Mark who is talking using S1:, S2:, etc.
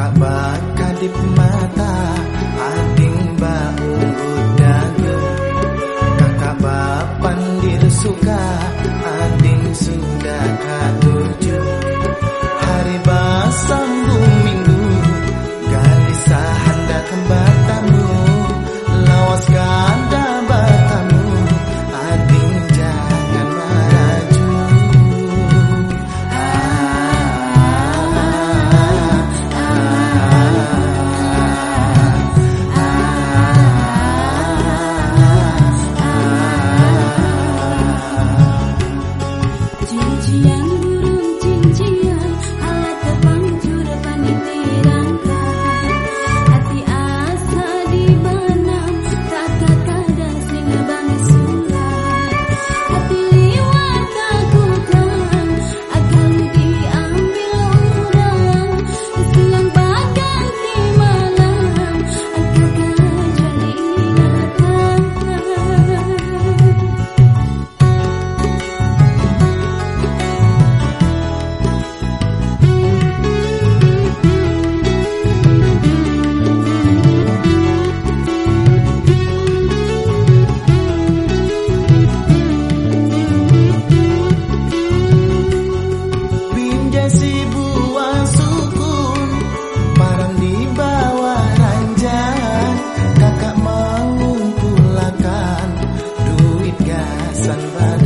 S1: Kabar kadip mata ading bau dagu Kakak bapan dir suka ading sudah
S2: kata sunrise.